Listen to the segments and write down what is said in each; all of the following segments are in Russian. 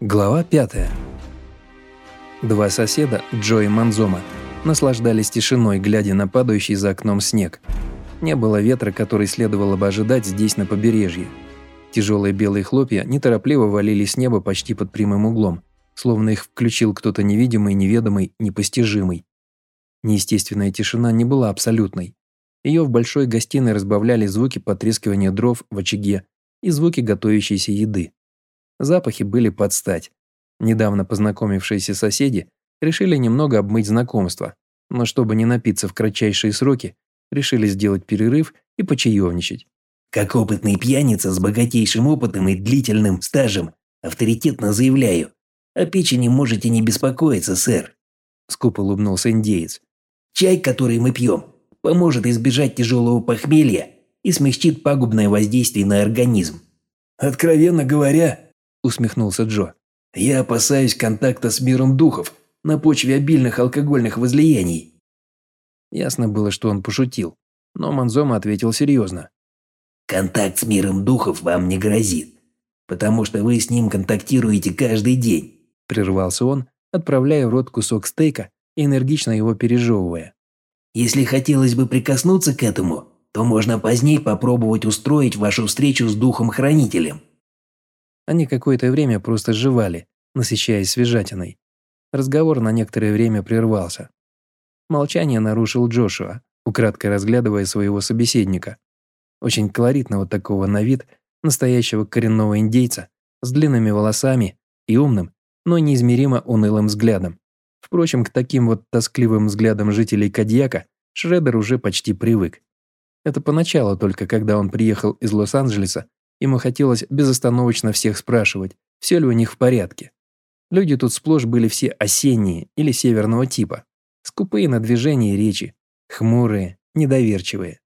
Глава 5. Два соседа, Джо и Манзома, наслаждались тишиной, глядя на падающий за окном снег. Не было ветра, который следовало бы ожидать здесь, на побережье. Тяжелые белые хлопья неторопливо валились с неба почти под прямым углом, словно их включил кто-то невидимый, неведомый, непостижимый. Неестественная тишина не была абсолютной. Ее в большой гостиной разбавляли звуки потрескивания дров в очаге и звуки готовящейся еды. Запахи были под стать. Недавно познакомившиеся соседи решили немного обмыть знакомство, но чтобы не напиться в кратчайшие сроки, решили сделать перерыв и почаевничать. Как опытный пьяница с богатейшим опытом и длительным стажем, авторитетно заявляю, о печени можете не беспокоиться, сэр. Скупо улыбнулся индеец. Чай, который мы пьем, поможет избежать тяжелого похмелья и смягчит пагубное воздействие на организм. Откровенно говоря, усмехнулся Джо. «Я опасаюсь контакта с миром духов на почве обильных алкогольных возлияний». Ясно было, что он пошутил, но Манзома ответил серьезно. «Контакт с миром духов вам не грозит, потому что вы с ним контактируете каждый день», прервался он, отправляя в рот кусок стейка и энергично его пережевывая. «Если хотелось бы прикоснуться к этому, то можно позднее попробовать устроить вашу встречу с духом-хранителем. Они какое-то время просто жевали, насыщаясь свежатиной. Разговор на некоторое время прервался. Молчание нарушил Джошуа, украдкой разглядывая своего собеседника. Очень колоритного такого на вид, настоящего коренного индейца, с длинными волосами и умным, но неизмеримо унылым взглядом. Впрочем, к таким вот тоскливым взглядам жителей Кадьяка Шредер уже почти привык. Это поначалу только, когда он приехал из Лос-Анджелеса Ему хотелось безостановочно всех спрашивать, все ли у них в порядке. Люди тут сплошь были все осенние или северного типа, скупые на движение речи, хмурые, недоверчивые.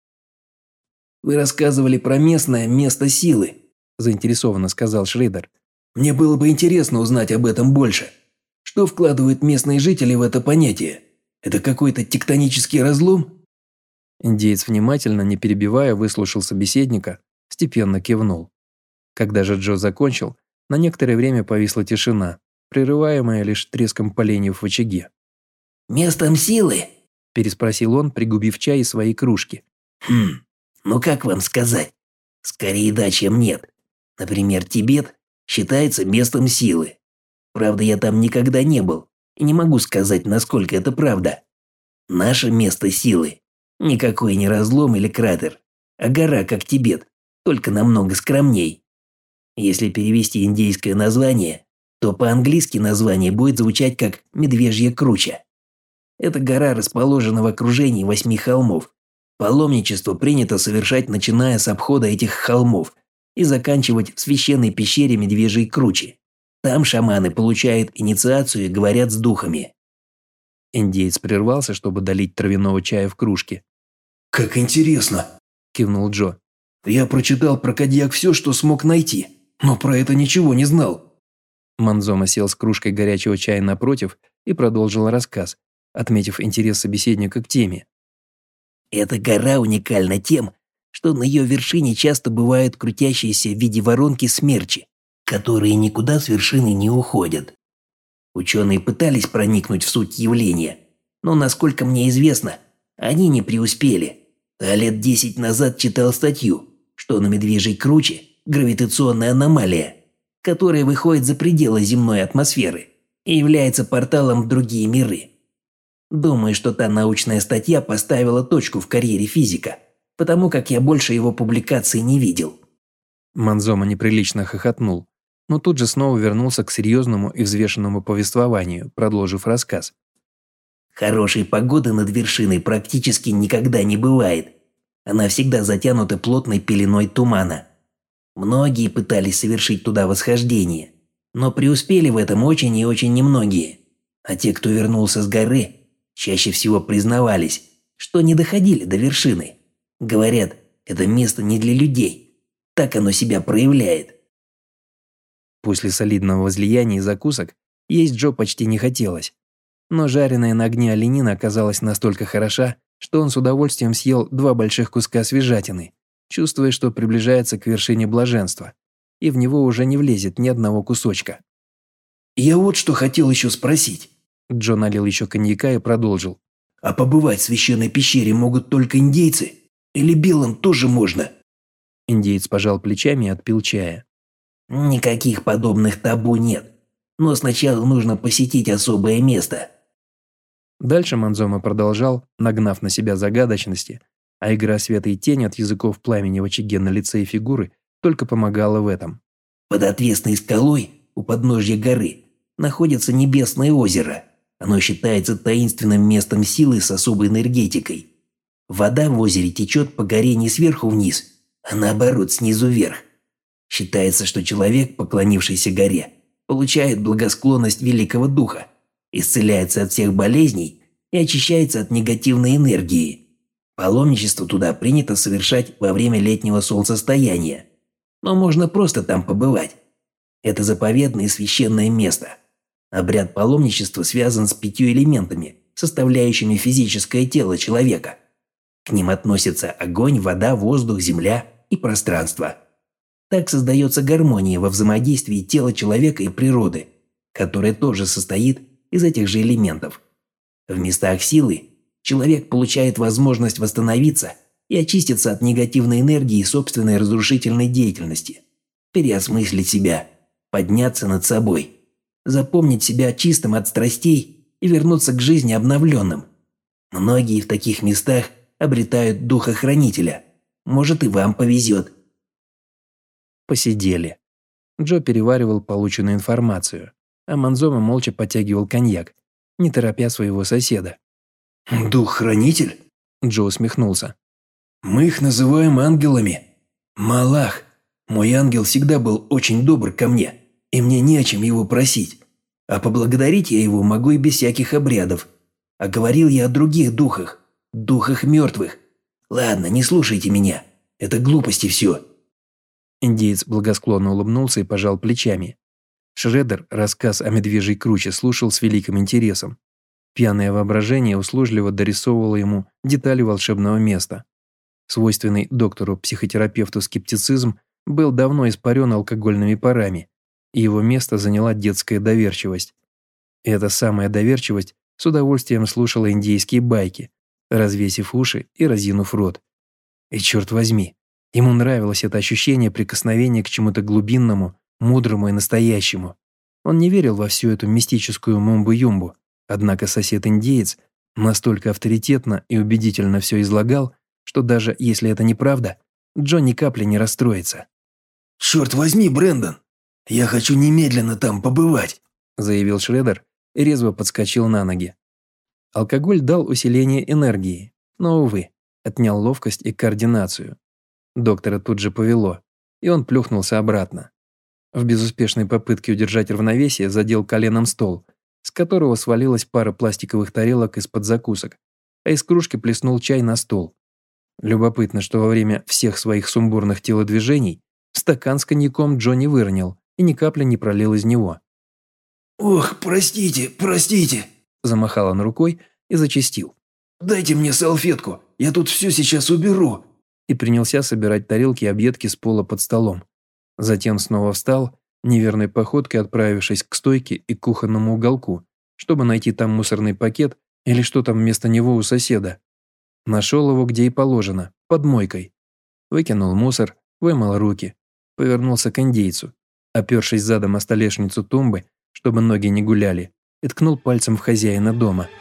«Вы рассказывали про местное место силы», – заинтересованно сказал Шрейдер. «Мне было бы интересно узнать об этом больше. Что вкладывают местные жители в это понятие? Это какой-то тектонический разлом?» Индеец внимательно, не перебивая, выслушал собеседника, степенно кивнул. Когда же Джо закончил, на некоторое время повисла тишина, прерываемая лишь треском поленьев в очаге. «Местом силы?» – переспросил он, пригубив чай из своей кружки. «Хм, ну как вам сказать? Скорее да, чем нет. Например, Тибет считается местом силы. Правда, я там никогда не был, и не могу сказать, насколько это правда. Наше место силы – никакой не разлом или кратер, а гора, как Тибет только намного скромней. Если перевести индейское название, то по-английски название будет звучать как «Медвежья круча». Эта гора расположена в окружении восьми холмов. Паломничество принято совершать, начиная с обхода этих холмов и заканчивать в священной пещере Медвежьей кручи. Там шаманы получают инициацию и говорят с духами. Индеец прервался, чтобы долить травяного чая в кружке. «Как интересно!» – кивнул Джо. Я прочитал про Кадьяк все, что смог найти, но про это ничего не знал». Манзома сел с кружкой горячего чая напротив и продолжил рассказ, отметив интерес собеседника к теме. «Эта гора уникальна тем, что на ее вершине часто бывают крутящиеся в виде воронки смерчи, которые никуда с вершины не уходят. Ученые пытались проникнуть в суть явления, но, насколько мне известно, они не преуспели. А лет десять назад читал статью, что на Медвежьей круче гравитационная аномалия, которая выходит за пределы земной атмосферы и является порталом в другие миры. Думаю, что та научная статья поставила точку в карьере физика, потому как я больше его публикаций не видел. Манзома неприлично хохотнул, но тут же снова вернулся к серьезному и взвешенному повествованию, продолжив рассказ. Хорошей погоды над вершиной практически никогда не бывает, она всегда затянута плотной пеленой тумана. Многие пытались совершить туда восхождение, но преуспели в этом очень и очень немногие. А те, кто вернулся с горы, чаще всего признавались, что не доходили до вершины. Говорят, это место не для людей. Так оно себя проявляет. После солидного возлияния и закусок есть Джо почти не хотелось. Но жареная на огне оленина оказалась настолько хороша, что он с удовольствием съел два больших куска свежатины, чувствуя, что приближается к вершине блаженства, и в него уже не влезет ни одного кусочка. Я вот что хотел еще спросить». Джо налил еще коньяка и продолжил. «А побывать в священной пещере могут только индейцы? Или белым тоже можно?» Индеец пожал плечами и отпил чая. «Никаких подобных табу нет. Но сначала нужно посетить особое место». Дальше Манзома продолжал, нагнав на себя загадочности, а игра света и тени от языков пламени в очаге на лице и фигуры только помогала в этом. «Под отвесной скалой у подножья горы находится небесное озеро. Оно считается таинственным местом силы с особой энергетикой. Вода в озере течет по горе не сверху вниз, а наоборот снизу вверх. Считается, что человек, поклонившийся горе, получает благосклонность Великого Духа, исцеляется от всех болезней и очищается от негативной энергии. Паломничество туда принято совершать во время летнего солнцестояния, но можно просто там побывать. Это заповедное и священное место. Обряд паломничества связан с пятью элементами, составляющими физическое тело человека. К ним относятся огонь, вода, воздух, земля и пространство. Так создается гармония во взаимодействии тела человека и природы, которая тоже состоит из этих же элементов. В местах силы человек получает возможность восстановиться и очиститься от негативной энергии собственной разрушительной деятельности, переосмыслить себя, подняться над собой, запомнить себя чистым от страстей и вернуться к жизни обновленным. Многие в таких местах обретают духа-хранителя. Может и вам повезет. Посидели. Джо переваривал полученную информацию, а Манзома молча подтягивал коньяк, не торопя своего соседа. «Дух-хранитель?» Джо усмехнулся. «Мы их называем ангелами. Малах. Мой ангел всегда был очень добр ко мне, и мне не о чем его просить. А поблагодарить я его могу и без всяких обрядов. А говорил я о других духах, духах мертвых. Ладно, не слушайте меня. Это глупости все». Индеец благосклонно улыбнулся и пожал плечами. Шредер рассказ о медвежьей круче слушал с великим интересом. Пьяное воображение услужливо дорисовывало ему детали волшебного места. Свойственный доктору-психотерапевту скептицизм был давно испарен алкогольными парами, и его место заняла детская доверчивость. эта самая доверчивость с удовольствием слушала индейские байки, развесив уши и разинув рот. И черт возьми, ему нравилось это ощущение прикосновения к чему-то глубинному, мудрому и настоящему. Он не верил во всю эту мистическую мумбу-юмбу, однако сосед-индеец настолько авторитетно и убедительно все излагал, что даже если это неправда, Джо ни капли не расстроится. «Черт возьми, Брэндон, я хочу немедленно там побывать», заявил Шредер и резво подскочил на ноги. Алкоголь дал усиление энергии, но, увы, отнял ловкость и координацию. Доктора тут же повело, и он плюхнулся обратно. В безуспешной попытке удержать равновесие задел коленом стол, с которого свалилась пара пластиковых тарелок из-под закусок, а из кружки плеснул чай на стол. Любопытно, что во время всех своих сумбурных телодвижений стакан с коньяком Джонни выронил и ни капли не пролил из него. «Ох, простите, простите!» Замахал он рукой и зачастил. «Дайте мне салфетку, я тут все сейчас уберу!» И принялся собирать тарелки и объедки с пола под столом. Затем снова встал, неверной походкой отправившись к стойке и кухонному уголку, чтобы найти там мусорный пакет или что там вместо него у соседа. Нашел его где и положено, под мойкой. Выкинул мусор, вымыл руки, повернулся к индейцу, опершись задом о столешницу тумбы, чтобы ноги не гуляли, и ткнул пальцем в хозяина дома –